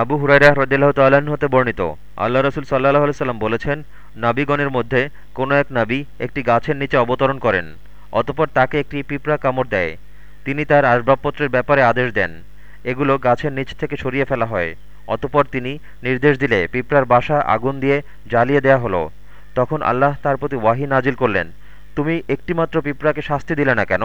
আবু হুরাইরা হ্রদিল্লাহ তাল্লাহ্ন হতে বর্ণিত, আল্লাহ রসুল সাল্লাহ সাল্লাম বলেছেন, নাবিগণের মধ্যে কোনো এক নাবি একটি গাছের নিচে অবতরণ করেন, অতপর তাকে একটি পিঁপড়া কামড় দেয়। তিনি তার আসবাবপত্রের ব্যাপারে আদেশ দেন। এগুলো গাছের নিচ থেকে সরিয়ে ফেলা হয়। অতপর তিনি নির্দেশ দিলে পিঁপড়ার বাসা আগুন দিয়ে জ্বালিয়ে দেয়া হলো। তখন আল্লাহ তার প্রতি ওয়াহি নাজিল করলেন, তুমি একটিমাত্র পিঁপড়াকে শাস্তি দিলে না কেন?